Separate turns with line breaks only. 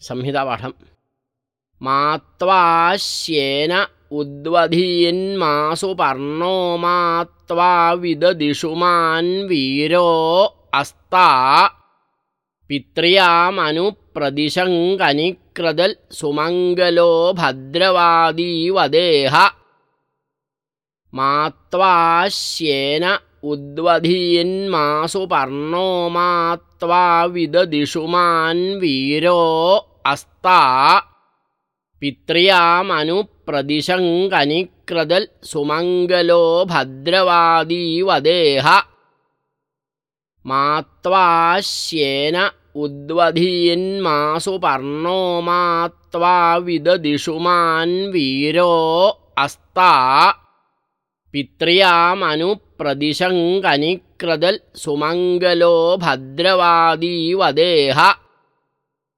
संहितापाठं मात्वाश्येन उद्वधीन्मासु पर्णो मात्वा विददिषुमान् वीरो अस्ता। पित्र्यामनुप्रदिशङ्कनिक्रदल् सुमङ्गलो भद्रवादी वदेह मात्वाश्येन उद्वधीन्मासु पर्णो मात्वा विददिषुमान् वीरो अस्ता पित्र्यामनुप्रदिशङ्कनिक्रदल् सुमङ्गलो भद्रवादी वदेह मात्वाश्येन उद्वधीन्मासु पर्णो मात्वा विददिषुमान् वीरो अस्ता पित्र्यामनुप्रदिशङ्कनिक्रदल् सुमङ्गलो भद्रवादी वदेह